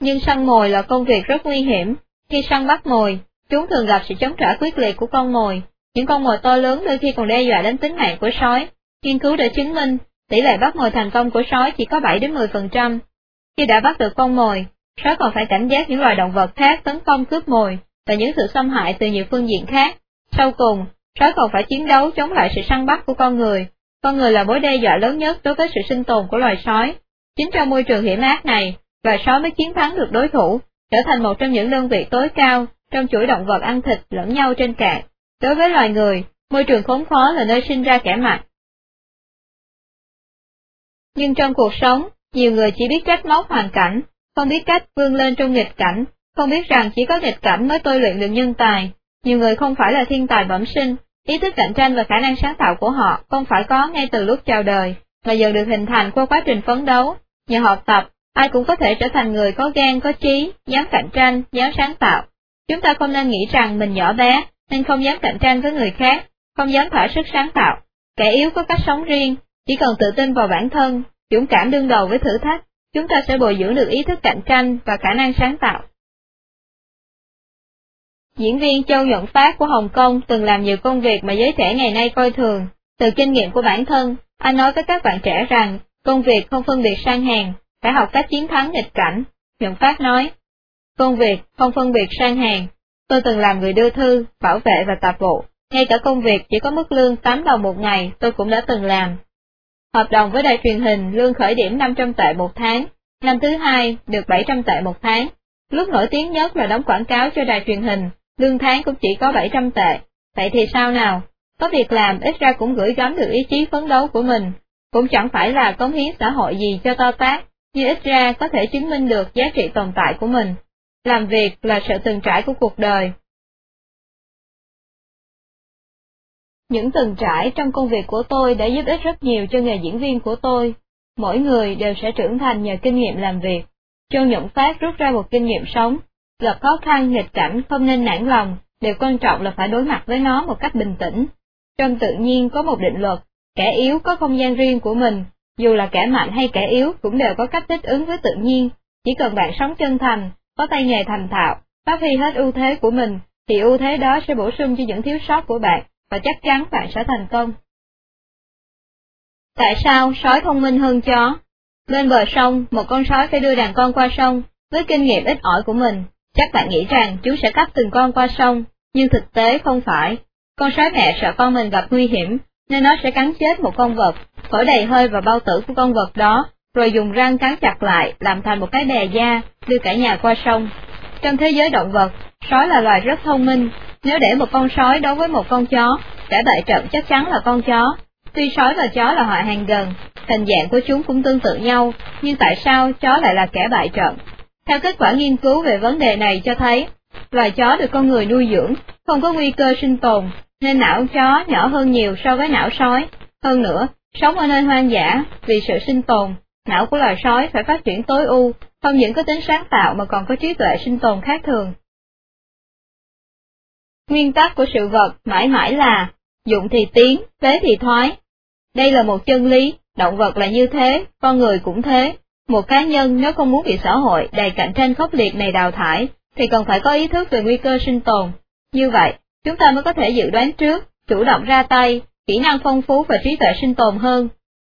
Nhưng săn mồi là công việc rất nguy hiểm. Khi săn bắt mồi, chúng thường gặp sự chống trả quyết liệt của con mồi. Những con mồi to lớn đôi khi còn đe dọa đến tính mạng của sói. Nghiên cứu đã chứng minh, tỷ lệ bắt mồi thành công của sói chỉ có 7 đến 10%. Khi đã bắt được con mồi, sói còn phải cảnh giác những loài động vật khác tấn công cướp mồi, và những sự xâm hại từ nhiều phương diện khác. Sau cùng, sói còn phải chiến đấu chống lại sự săn bắt của con người. Con người là mối đe dọa lớn nhất đối với sự sinh tồn của loài sói. Chính trong môi trường hiểm ác này, loài sói mới chiến thắng được đối thủ, trở thành một trong những đơn vị tối cao trong chuỗi động vật ăn thịt lẫn nhau trên cạn. Đối với loài người, môi trường khốn khó là nơi sinh ra kẻ mặt. Nhưng trong cuộc sống, nhiều người chỉ biết trách móc hoàn cảnh, không biết cách vươn lên trong nghịch cảnh, không biết rằng chỉ có nghịch cảnh mới tôi luyện được nhân tài. Nhiều người không phải là thiên tài bẩm sinh, ý thức cạnh tranh và khả năng sáng tạo của họ không phải có ngay từ lúc chào đời, mà dần được hình thành qua quá trình phấn đấu. Nhờ học tập, ai cũng có thể trở thành người có gan, có trí, dám cạnh tranh, dám sáng tạo. Chúng ta không nên nghĩ rằng mình nhỏ bé, nên không dám cạnh tranh với người khác, không dám thỏa sức sáng tạo. Kẻ yếu có cách sống riêng, chỉ cần tự tin vào bản thân, dũng cảm đương đầu với thử thách, chúng ta sẽ bồi dưỡng được ý thức cạnh tranh và khả năng sáng tạo. Diễn viên Châu Nhuận Phát của Hồng Kông từng làm nhiều công việc mà giới trẻ ngày nay coi thường. Từ kinh nghiệm của bản thân, anh nói với các bạn trẻ rằng, công việc không phân biệt sang hàng, phải học cách chiến thắng nghịch cảnh. Nhuận Phát nói, công việc không phân biệt sang hàng. Tôi từng làm người đưa thư, bảo vệ và tạp vụ. Ngay cả công việc chỉ có mức lương 8 đồng một ngày tôi cũng đã từng làm. Hợp đồng với đài truyền hình lương khởi điểm 500 tệ một tháng, năm thứ hai được 700 tệ một tháng. Lúc nổi tiếng nhất là đóng quảng cáo cho đài truyền hình, lương tháng cũng chỉ có 700 tệ. Vậy thì sao nào? Có việc làm ít ra cũng gửi gắm được ý chí phấn đấu của mình, cũng chẳng phải là cống hiến xã hội gì cho to tác, nhưng ít ra có thể chứng minh được giá trị tồn tại của mình. Làm việc là sự từng trải của cuộc đời. Những từng trải trong công việc của tôi đã giúp ích rất nhiều cho nghề diễn viên của tôi. Mỗi người đều sẽ trưởng thành nhờ kinh nghiệm làm việc. Châu Nhuận Phát rút ra một kinh nghiệm sống, gặp khó khăn nghịch cảnh không nên nản lòng, điều quan trọng là phải đối mặt với nó một cách bình tĩnh. Trong tự nhiên có một định luật, kẻ yếu có không gian riêng của mình, dù là kẻ mạnh hay kẻ yếu cũng đều có cách thích ứng với tự nhiên, chỉ cần bạn sống chân thành, có tay nghề thành thạo, phát huy hết ưu thế của mình, thì ưu thế đó sẽ bổ sung cho những thiếu sót của bạn, và chắc chắn bạn sẽ thành công. Tại sao sói thông minh hơn chó? Bên bờ sông, một con sói phải đưa đàn con qua sông, với kinh nghiệm ít ỏi của mình, chắc bạn nghĩ rằng chú sẽ cắt từng con qua sông, nhưng thực tế không phải. Con sói mẹ sợ con mình gặp nguy hiểm, nên nó sẽ cắn chết một con vật, thổi đầy hơi vào bao tử của con vật đó, rồi dùng răng cắn chặt lại, làm thành một cái bè da, đưa cả nhà qua sông. Trong thế giới động vật, sói là loài rất thông minh, nếu để một con sói đối với một con chó, kẻ bại trận chắc chắn là con chó. Tuy sói và chó là họ hàng gần, hình dạng của chúng cũng tương tự nhau, nhưng tại sao chó lại là kẻ bại trận? Theo kết quả nghiên cứu về vấn đề này cho thấy, loài chó được con người nuôi dưỡng, không có nguy cơ sinh tồn, nên não chó nhỏ hơn nhiều so với não sói. Hơn nữa, sống ở nơi hoang dã, vì sự sinh tồn, não của loài sói phải phát triển tối ưu, không những có tính sáng tạo mà còn có trí tuệ sinh tồn khác thường. Nguyên tắc của sự vật mãi mãi là, dụng thì tiến, phế thì thoái. Đây là một chân lý, động vật là như thế, con người cũng thế. Một cá nhân nếu không muốn bị xã hội đầy cạnh tranh khốc liệt này đào thải, thì cần phải có ý thức về nguy cơ sinh tồn. Như vậy, chúng ta mới có thể dự đoán trước, chủ động ra tay, kỹ năng phong phú và trí tuệ sinh tồn hơn.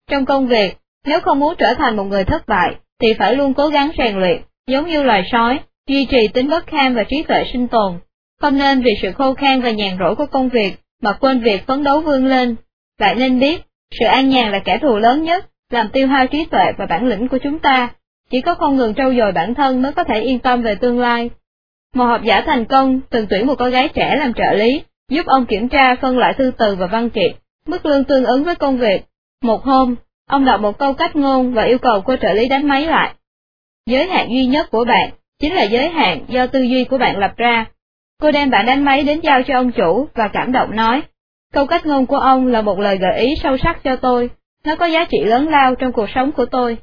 Trong công việc, nếu không muốn trở thành một người thất bại, thì phải luôn cố gắng rèn luyện, giống như loài sói, duy trì tính bất kham và trí tuệ sinh tồn. Không nên vì sự khô khan và nhàn rỗi của công việc mà quên việc phấn đấu vươn lên. Lại nên biết, sự an nhàn là kẻ thù lớn nhất, làm tiêu hao trí tuệ và bản lĩnh của chúng ta. Chỉ có không ngừng trau dồi bản thân mới có thể yên tâm về tương lai. Một học giả thành công từng tuyển một cô gái trẻ làm trợ lý, giúp ông kiểm tra phân loại thư từ và văn kiện, mức lương tương ứng với công việc. Một hôm, ông đọc một câu cách ngôn và yêu cầu cô trợ lý đánh máy lại. Giới hạn duy nhất của bạn chính là giới hạn do tư duy của bạn lập ra. Cô đem bản đánh máy đến giao cho ông chủ và cảm động nói, câu cách ngôn của ông là một lời gợi ý sâu sắc cho tôi, nó có giá trị lớn lao trong cuộc sống của tôi.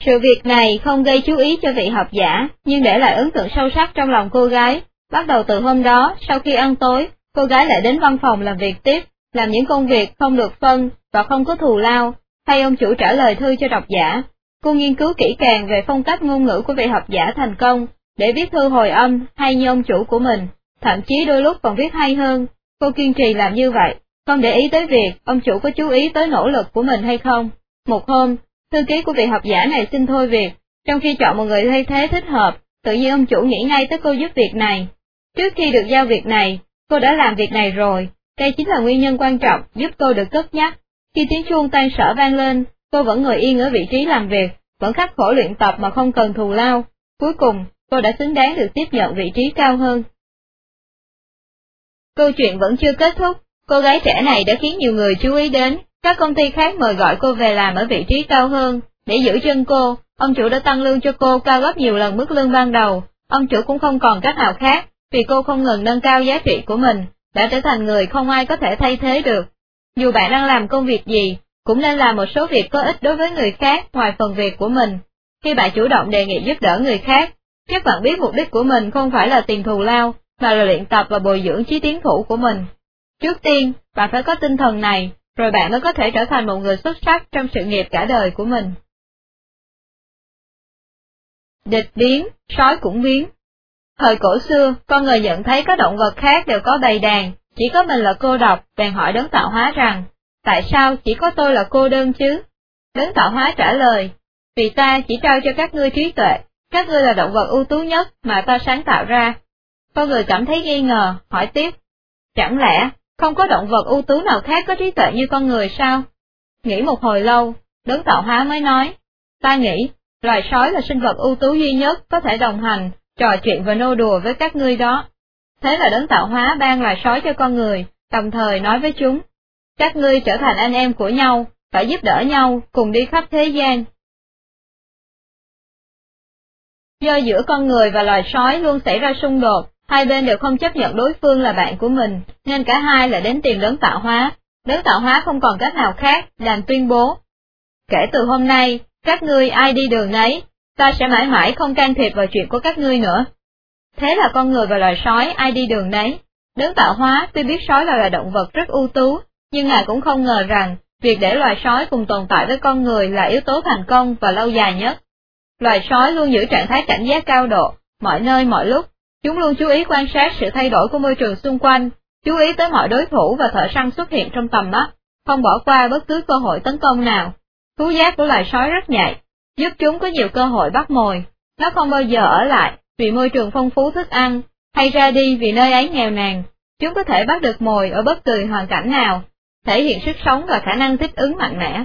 Sự việc này không gây chú ý cho vị học giả, nhưng để lại ấn tượng sâu sắc trong lòng cô gái. Bắt đầu từ hôm đó, sau khi ăn tối, cô gái lại đến văn phòng làm việc tiếp, làm những công việc không được phân và không có thù lao, thay ông chủ trả lời thư cho độc giả. Cô nghiên cứu kỹ càng về phong cách ngôn ngữ của vị học giả thành công, để viết thư hồi âm hay như ông chủ của mình, thậm chí đôi lúc còn viết hay hơn. Cô kiên trì làm như vậy, không để ý tới việc ông chủ có chú ý tới nỗ lực của mình hay không. Một hôm, thư ký của vị học giả này xin thôi việc, trong khi chọn một người thay thế thích hợp, tự nhiên ông chủ nghĩ ngay tới cô giúp việc này. Trước khi được giao việc này, cô đã làm việc này rồi, đây chính là nguyên nhân quan trọng giúp cô được cất nhắc. Khi tiếng chuông tan sở vang lên, cô vẫn ngồi yên ở vị trí làm việc, vẫn khắc khổ luyện tập mà không cần thù lao. Cuối cùng, cô đã xứng đáng được tiếp nhận vị trí cao hơn. Câu chuyện vẫn chưa kết thúc, cô gái trẻ này đã khiến nhiều người chú ý đến, các công ty khác mời gọi cô về làm ở vị trí cao hơn, để giữ chân cô, ông chủ đã tăng lương cho cô cao gấp nhiều lần mức lương ban đầu, ông chủ cũng không còn cách nào khác, vì cô không ngừng nâng cao giá trị của mình, đã trở thành người không ai có thể thay thế được. Dù bạn đang làm công việc gì, cũng nên làm một số việc có ích đối với người khác ngoài phần việc của mình. Khi bạn chủ động đề nghị giúp đỡ người khác, các bạn biết mục đích của mình không phải là tiền thù lao, mà là luyện tập và bồi dưỡng trí tiến thủ của mình. Trước tiên, bạn phải có tinh thần này, rồi bạn mới có thể trở thành một người xuất sắc trong sự nghiệp cả đời của mình. Địch biến, sói cũng biến. Thời cổ xưa, con người nhận thấy các động vật khác đều có bầy đàn, chỉ có mình là cô độc, bèn hỏi đấng tạo hóa rằng, tại sao chỉ có tôi là cô đơn chứ? Đấng tạo hóa trả lời, vì ta chỉ trao cho các ngươi trí tuệ, các ngươi là động vật ưu tú nhất mà ta sáng tạo ra. Con người cảm thấy nghi ngờ, hỏi tiếp, chẳng lẽ không có động vật ưu tú nào khác có trí tuệ như con người sao? Nghĩ một hồi lâu, đấng tạo hóa mới nói, ta nghĩ, loài sói là sinh vật ưu tú duy nhất có thể đồng hành, trò chuyện và nô đùa với các ngươi đó. Thế là đấng tạo hóa ban loài sói cho con người, đồng thời nói với chúng, các ngươi trở thành anh em của nhau, phải giúp đỡ nhau, cùng đi khắp thế gian. Do giữa con người và loài sói luôn xảy ra xung đột, hai bên đều không chấp nhận đối phương là bạn của mình, nên cả hai lại đến tìm đấng tạo hóa. Đấng tạo hóa không còn cách nào khác, đành tuyên bố. Kể từ hôm nay, các ngươi ai đi đường nấy, ta sẽ mãi mãi không can thiệp vào chuyện của các ngươi nữa. Thế là con người và loài sói ai đi đường nấy. Đấng tạo hóa tuy biết sói là loài động vật rất ưu tú, nhưng ngài cũng không ngờ rằng, việc để loài sói cùng tồn tại với con người là yếu tố thành công và lâu dài nhất. Loài sói luôn giữ trạng thái cảnh giác cao độ, mọi nơi mọi lúc, chúng luôn chú ý quan sát sự thay đổi của môi trường xung quanh, chú ý tới mọi đối thủ và thợ săn xuất hiện trong tầm mắt, không bỏ qua bất cứ cơ hội tấn công nào. Thú giác của loài sói rất nhạy, giúp chúng có nhiều cơ hội bắt mồi, nó không bao giờ ở lại vì môi trường phong phú thức ăn, hay ra đi vì nơi ấy nghèo nàn, chúng có thể bắt được mồi ở bất kỳ hoàn cảnh nào, thể hiện sức sống và khả năng thích ứng mạnh mẽ.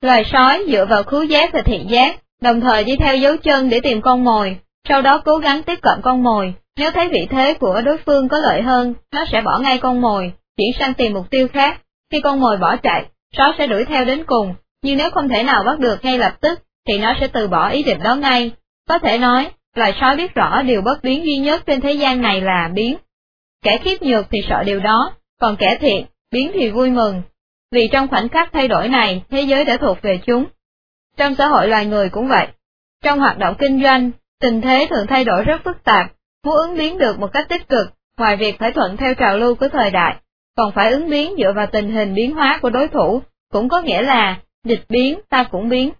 Loài sói dựa vào khứu giác và thị giác, đồng thời đi theo dấu chân để tìm con mồi, sau đó cố gắng tiếp cận con mồi, nếu thấy vị thế của đối phương có lợi hơn, nó sẽ bỏ ngay con mồi, chuyển sang tìm mục tiêu khác, khi con mồi bỏ chạy, sói sẽ đuổi theo đến cùng, nhưng nếu không thể nào bắt được ngay lập tức, thì nó sẽ từ bỏ ý định đó ngay. Có thể nói, loài sói biết rõ điều bất biến duy nhất trên thế gian này là biến. Kẻ khiếp nhược thì sợ điều đó, còn kẻ thiện, biến thì vui mừng, vì trong khoảnh khắc thay đổi này, thế giới đã thuộc về chúng. Trong xã hội loài người cũng vậy. Trong hoạt động kinh doanh, tình thế thường thay đổi rất phức tạp, muốn ứng biến được một cách tích cực, ngoài việc phải thuận theo trào lưu của thời đại, còn phải ứng biến dựa vào tình hình biến hóa của đối thủ, cũng có nghĩa là, địch biến ta cũng biến.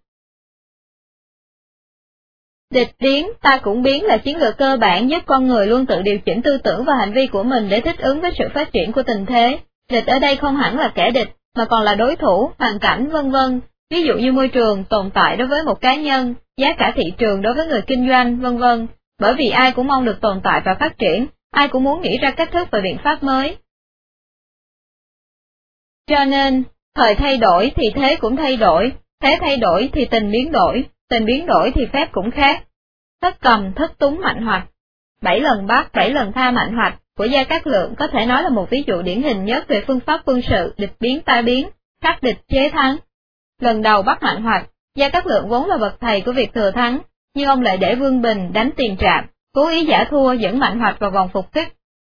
Địch biến, ta cũng biến là chiến lược cơ bản giúp con người luôn tự điều chỉnh tư tưởng và hành vi của mình để thích ứng với sự phát triển của tình thế. Địch ở đây không hẳn là kẻ địch, mà còn là đối thủ, hoàn cảnh vân vân. Ví dụ như môi trường tồn tại đối với một cá nhân, giá cả thị trường đối với người kinh doanh, vân vân. Bởi vì ai cũng mong được tồn tại và phát triển, ai cũng muốn nghĩ ra cách thức và biện pháp mới. Cho nên, thời thay đổi thì thế cũng thay đổi, thế thay đổi thì tình biến đổi, tình biến đổi thì phép cũng khác. Thất cầm, thất túng mạnh hoạch. Bảy lần bắt, bảy lần tha mạnh hoạch của Gia Cát Lượng có thể nói là một ví dụ điển hình nhất về phương pháp quân sự địch biến ta biến, khắc địch chế thắng. Lần đầu bắt mạnh hoạch, Gia Cát Lượng vốn là bậc thầy của việc thừa thắng, nhưng ông lại để Vương Bình đánh tiền trạm, cố ý giả thua dẫn mạnh hoạch vào vòng phục kích,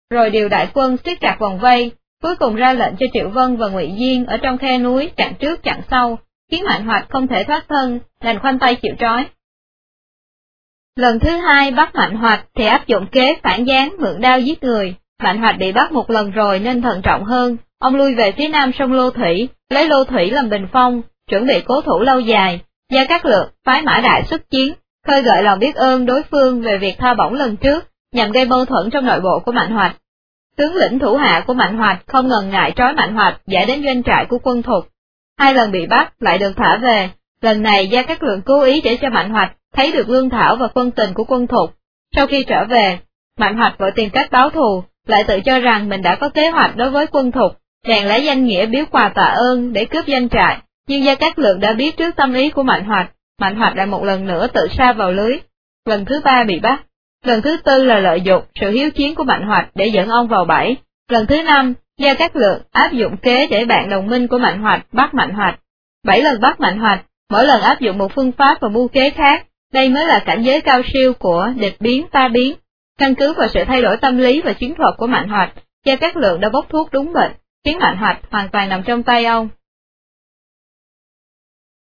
rồi điều đại quân siết chặt vòng vây, cuối cùng ra lệnh cho Triệu Vân và Ngụy Diên ở trong khe núi chặn trước chặn sau, khiến Mạnh Hoạch không thể thoát thân, đành khoanh tay chịu trói. Lần thứ hai bắt Mạnh Hoạch thì áp dụng kế phản gián mượn đao giết người, Mạnh Hoạch bị bắt một lần rồi nên thận trọng hơn, ông lui về phía nam sông Lô Thủy, lấy Lô Thủy làm bình phong, chuẩn bị cố thủ lâu dài, Gia Cát Lượng phái Mã Đại xuất chiến, khơi gợi lòng biết ơn đối phương về việc tha bổng lần trước, nhằm gây mâu thuẫn trong nội bộ của Mạnh Hoạch. Tướng lĩnh thủ hạ của Mạnh Hoạch không ngần ngại trói Mạnh Hoạch giải đến doanh trại của quân thục. Hai lần bị bắt lại được thả về, lần này Gia Cát Lượng cố ý để cho Mạnh Hoạch thấy được lương thảo và phân tình của quân thục. Sau khi trở về, Mạnh Hoạch vội tìm cách báo thù, lại tự cho rằng mình đã có kế hoạch đối với quân thục, bèn lấy danh nghĩa biếu quà tạ ơn để cướp doanh trại, nhưng Gia Cát Lượng đã biết trước tâm ý của Mạnh Hoạch, Mạnh Hoạch lại một lần nữa tự sa vào lưới, lần thứ ba bị bắt, lần thứ tư là lợi dụng sự hiếu chiến của Mạnh Hoạch để dẫn ông vào bẫy, lần thứ năm, Gia Cát Lượng áp dụng kế để bạn đồng minh của Mạnh Hoạch bắt Mạnh Hoạch. Bảy lần bắt Mạnh Hoạch, mỗi lần áp dụng một phương pháp và mưu kế khác, đây mới là cảnh giới cao siêu của địch biến ta biến. Căn cứ vào sự thay đổi tâm lý và chiến thuật của Mạnh Hoạch, Gia Cát Lượng đã bốc thuốc đúng bệnh, khiến mạnh hoạch hoàn toàn nằm trong tay ông.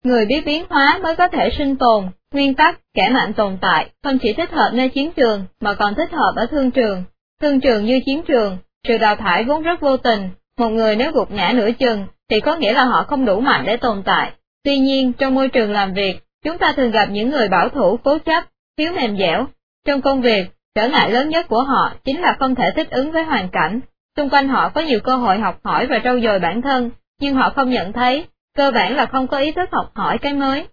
Người biết biến hóa mới có thể sinh tồn, nguyên tắc kẻ mạnh tồn tại không chỉ thích hợp nơi chiến trường mà còn thích hợp ở thương trường. Thương trường như chiến trường, sự đào thải vốn rất vô tình, một người nếu gục ngã nửa chừng thì có nghĩa là họ không đủ mạnh để tồn tại. Tuy nhiên, trong môi trường làm việc, chúng ta thường gặp những người bảo thủ cố chấp, thiếu mềm dẻo. Trong công việc, trở ngại lớn nhất của họ chính là không thể thích ứng với hoàn cảnh. Xung quanh họ có nhiều cơ hội học hỏi và trau dồi bản thân, nhưng họ không nhận thấy, cơ bản là không có ý thức học hỏi cái mới.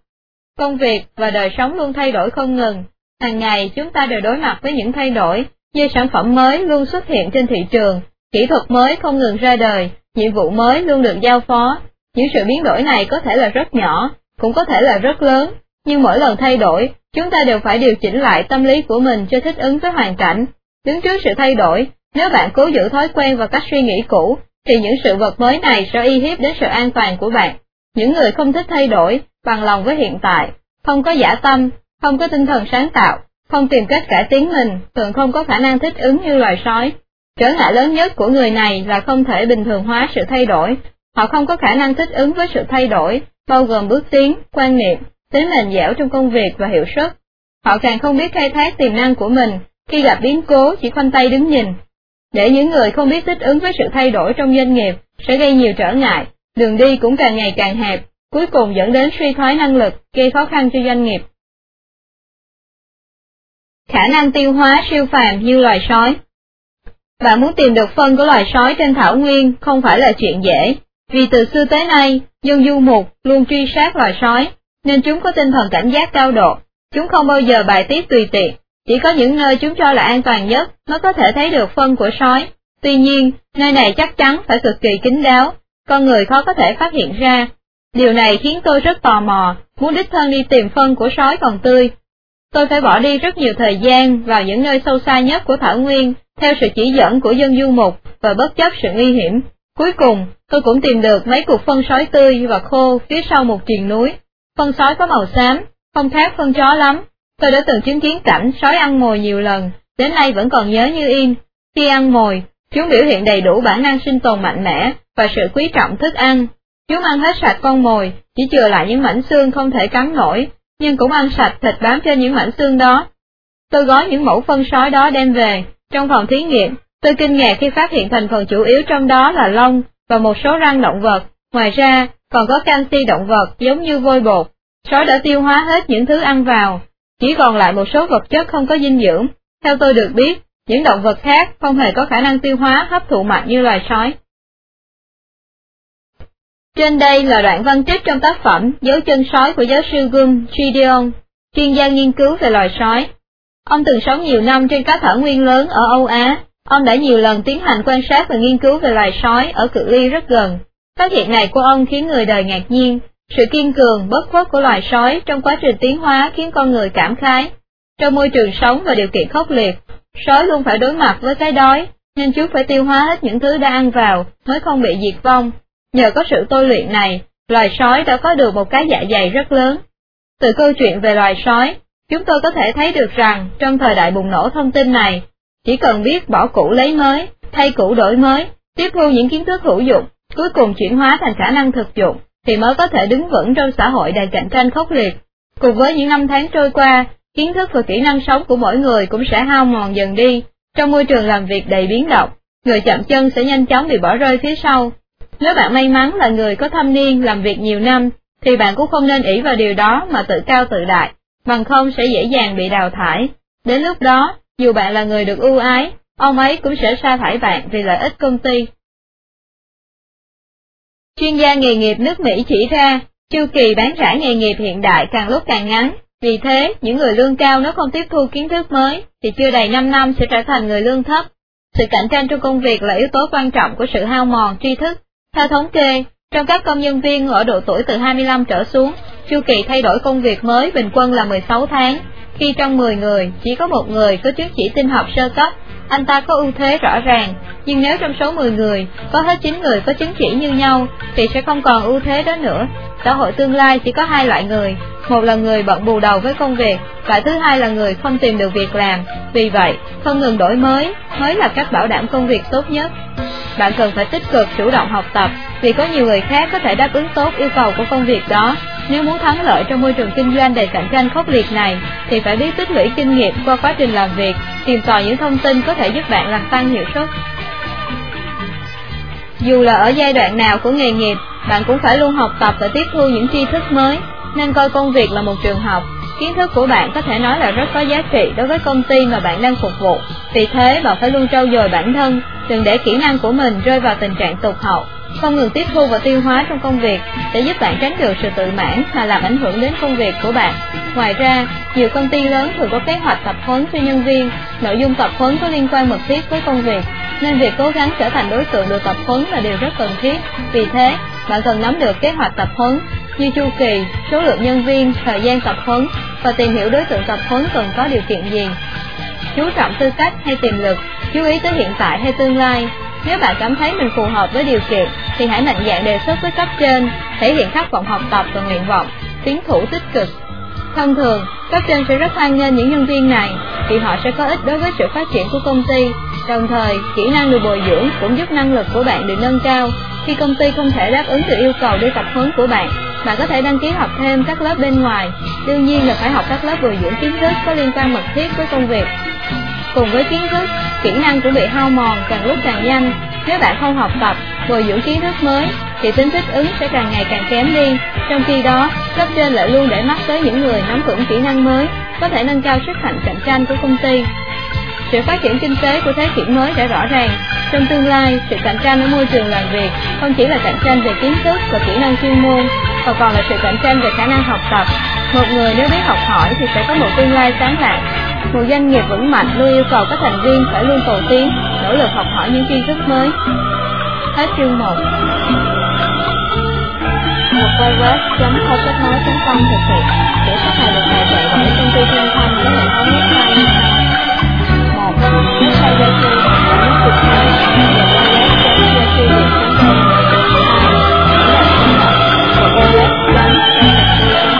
Công việc và đời sống luôn thay đổi không ngừng, hàng ngày chúng ta đều đối mặt với những thay đổi, như sản phẩm mới luôn xuất hiện trên thị trường, kỹ thuật mới không ngừng ra đời, nhiệm vụ mới luôn được giao phó. Những sự biến đổi này có thể là rất nhỏ, cũng có thể là rất lớn, nhưng mỗi lần thay đổi, chúng ta đều phải điều chỉnh lại tâm lý của mình cho thích ứng với hoàn cảnh. Đứng trước sự thay đổi, nếu bạn cố giữ thói quen và cách suy nghĩ cũ, thì những sự vật mới này sẽ uy hiếp đến sự an toàn của bạn. Những người không thích thay đổi, bằng lòng với hiện tại, không có giả tâm, không có tinh thần sáng tạo, không tìm cách cải tiến mình, thường không có khả năng thích ứng như loài sói. Trở ngại lớn nhất của người này là không thể bình thường hóa sự thay đổi, họ không có khả năng thích ứng với sự thay đổi, bao gồm bước tiến, quan niệm, tính mềm dẻo trong công việc và hiệu suất. Họ càng không biết khai thác tiềm năng của mình, khi gặp biến cố chỉ khoanh tay đứng nhìn. Để những người không biết thích ứng với sự thay đổi trong doanh nghiệp sẽ gây nhiều trở ngại, đường đi cũng càng ngày càng hẹp, cuối cùng dẫn đến suy thoái năng lực, gây khó khăn cho doanh nghiệp. Khả năng tiêu hóa siêu phàm như loài sói Bạn muốn tìm được phân của loài sói trên thảo nguyên không phải là chuyện dễ, vì từ xưa tới nay, dân du mục luôn truy sát loài sói, nên chúng có tinh thần cảnh giác cao độ, chúng không bao giờ bài tiết tùy tiện, chỉ có những nơi chúng cho là an toàn nhất mới có thể thấy được phân của sói. Tuy nhiên, nơi này chắc chắn phải cực kỳ kín đáo, con người khó có thể phát hiện ra. Điều này khiến tôi rất tò mò, muốn đích thân đi tìm phân của sói còn tươi. Tôi phải bỏ đi rất nhiều thời gian vào những nơi sâu xa nhất của Thảo Nguyên, theo sự chỉ dẫn của dân du mục và bất chấp sự nguy hiểm. Cuối cùng, tôi cũng tìm được mấy cục phân sói tươi và khô phía sau một triền núi. Phân sói có màu xám, không khác phân chó lắm. Tôi đã từng chứng kiến cảnh sói ăn mồi nhiều lần, đến nay vẫn còn nhớ như in. Khi ăn mồi, chúng biểu hiện đầy đủ bản năng sinh tồn mạnh mẽ và sự quý trọng thức ăn. Chúng ăn hết sạch con mồi, chỉ chừa lại những mảnh xương không thể cắn nổi, nhưng cũng ăn sạch thịt bám trên những mảnh xương đó. Tôi gói những mẫu phân sói đó đem về, trong phòng thí nghiệm, tôi kinh ngạc khi phát hiện thành phần chủ yếu trong đó là lông và một số răng động vật, ngoài ra còn có canxi động vật giống như vôi bột. Sói đã tiêu hóa hết những thứ ăn vào, chỉ còn lại một số vật chất không có dinh dưỡng. Theo tôi được biết, những động vật khác không hề có khả năng tiêu hóa hấp thụ mạnh như loài sói. Trên đây là đoạn văn trích trong tác phẩm Dấu chân sói của giáo sư Gum Gideon, chuyên gia nghiên cứu về loài sói. Ông từng sống nhiều năm trên các thảo nguyên lớn ở Âu Á, ông đã nhiều lần tiến hành quan sát và nghiên cứu về loài sói ở cự ly rất gần. Phát hiện này của ông khiến người đời ngạc nhiên, sự kiên cường, bất khuất của loài sói trong quá trình tiến hóa khiến con người cảm khái. Trong môi trường sống và điều kiện khốc liệt, sói luôn phải đối mặt với cái đói, nên chúng phải tiêu hóa hết những thứ đã ăn vào mới không bị diệt vong. Nhờ có sự tôi luyện này, loài sói đã có được một cái dạ dày rất lớn. Từ câu chuyện về loài sói, chúng tôi có thể thấy được rằng trong thời đại bùng nổ thông tin này, chỉ cần biết bỏ cũ lấy mới, thay cũ đổi mới, tiếp thu những kiến thức hữu dụng, cuối cùng chuyển hóa thành khả năng thực dụng, thì mới có thể đứng vững trong xã hội đầy cạnh tranh khốc liệt. Cùng với những năm tháng trôi qua, kiến thức và kỹ năng sống của mỗi người cũng sẽ hao mòn dần đi, trong môi trường làm việc đầy biến động, người chậm chân sẽ nhanh chóng bị bỏ rơi phía sau, nếu bạn may mắn là người có thâm niên làm việc nhiều năm, thì bạn cũng không nên ỷ vào điều đó mà tự cao tự đại, bằng không sẽ dễ dàng bị đào thải. Đến lúc đó, dù bạn là người được ưu ái, ông ấy cũng sẽ sa thải bạn vì lợi ích công ty. Chuyên gia nghề nghiệp nước Mỹ chỉ ra, chu kỳ bán rải nghề nghiệp hiện đại càng lúc càng ngắn, vì thế, những người lương cao nếu không tiếp thu kiến thức mới, thì chưa đầy 5 năm sẽ trở thành người lương thấp. Sự cạnh tranh trong công việc là yếu tố quan trọng của sự hao mòn tri thức, theo thống kê, trong các công nhân viên ở độ tuổi từ 25 trở xuống, chu kỳ thay đổi công việc mới bình quân là 16 tháng, khi trong 10 người chỉ có một người có chứng chỉ tinh học sơ cấp, anh ta có ưu thế rõ ràng, nhưng nếu trong số 10 người, có hết 9 người có chứng chỉ như nhau, thì sẽ không còn ưu thế đó nữa. Xã hội tương lai chỉ có hai loại người, một là người bận bù đầu với công việc, loại thứ hai là người không tìm được việc làm. Vì vậy, không ngừng đổi mới, mới là cách bảo đảm công việc tốt nhất. Bạn cần phải tích cực chủ động học tập, vì có nhiều người khác có thể đáp ứng tốt yêu cầu của công việc đó. Nếu muốn muốn thắng lợi trong môi trường kinh doanh đầy cạnh tranh khốc liệt này, thì phải biết tích lũy kinh nghiệm qua quá trình làm việc, tìm tòi những thông tin có thể giúp bạn làm tăng hiệu suất. Dù là ở giai đoạn nào của nghề nghiệp, bạn cũng phải luôn học tập và tiếp thu những tri thức mới, nên coi công việc là một trường học. Kiến thức của bạn có thể nói là rất có giá trị đối với công ty mà bạn đang phục vụ. Vì thế, bạn phải luôn trau dồi bản thân, đừng để kỹ năng của mình rơi vào tình trạng tụt hậu. Không ngừng tiếp thu và tiêu hóa trong công việc để giúp bạn tránh được sự tự mãn và làm ảnh hưởng đến công việc của bạn. Ngoài ra, nhiều công ty lớn thường có kế hoạch tập huấn cho nhân viên, nội dung tập huấn có liên quan mật thiết với công việc, nên việc cố gắng trở thành đối tượng được tập huấn là điều rất cần thiết. Vì thế, bạn cần nắm được kế hoạch tập huấn như chu kỳ, số lượng nhân viên, thời gian tập huấn và tìm hiểu đối tượng tập huấn cần có điều kiện gì. Chú trọng tư cách hay tiềm lực, chú ý tới hiện tại hay tương lai. Nếu bạn cảm thấy mình phù hợp với điều kiện thì hãy mạnh dạn đề xuất với cấp trên, thể hiện khát vọng học tập và nguyện vọng, tiến thủ tích cực. Thông thường, cấp trên sẽ rất hoan nghênh những nhân viên này vì họ sẽ có ích đối với sự phát triển của công ty. Đồng thời, kỹ năng được bồi dưỡng cũng giúp năng lực của bạn được nâng cao. Khi công ty không thể đáp ứng được yêu cầu đi tập huấn của bạn, bạn có thể đăng ký học thêm các lớp bên ngoài, đương nhiên là phải học các lớp bồi dưỡng kiến thức có liên quan mật thiết với công việc. Cùng với kiến thức, kỹ năng cũng bị hao mòn càng lúc càng nhanh. Nếu bạn không học tập, bồi dưỡng kiến thức mới, thì tính thích ứng sẽ càng ngày càng kém đi. Trong khi đó, cấp trên lại luôn để mắt tới những người nắm vững kỹ năng mới, có thể nâng cao sức mạnh cạnh tranh của công ty. Sự phát triển kinh tế của thế kỷ mới đã rõ ràng. Trong tương lai, sự cạnh tranh ở môi trường làm việc không chỉ là cạnh tranh về kiến thức và kỹ năng chuyên môn, mà còn là sự cạnh tranh về khả năng học tập. Một người nếu biết học hỏi thì sẽ có một tương lai sáng lạng một doanh nghiệp vững mạnh luôn yêu cầu các thành viên phải luôn cầu tiến, nỗ lực học hỏi những kiến thức mới. Hết chương 1 Một quay web chấm không kết nối chấm com thực hiện để khách hàng được tài trợ bởi công ty thiên thanh với hệ thống nước này. Một, nước thay dây chuyền và nước Việt Nam và quay web chấm dây chuyền Việt Nam. Hai, một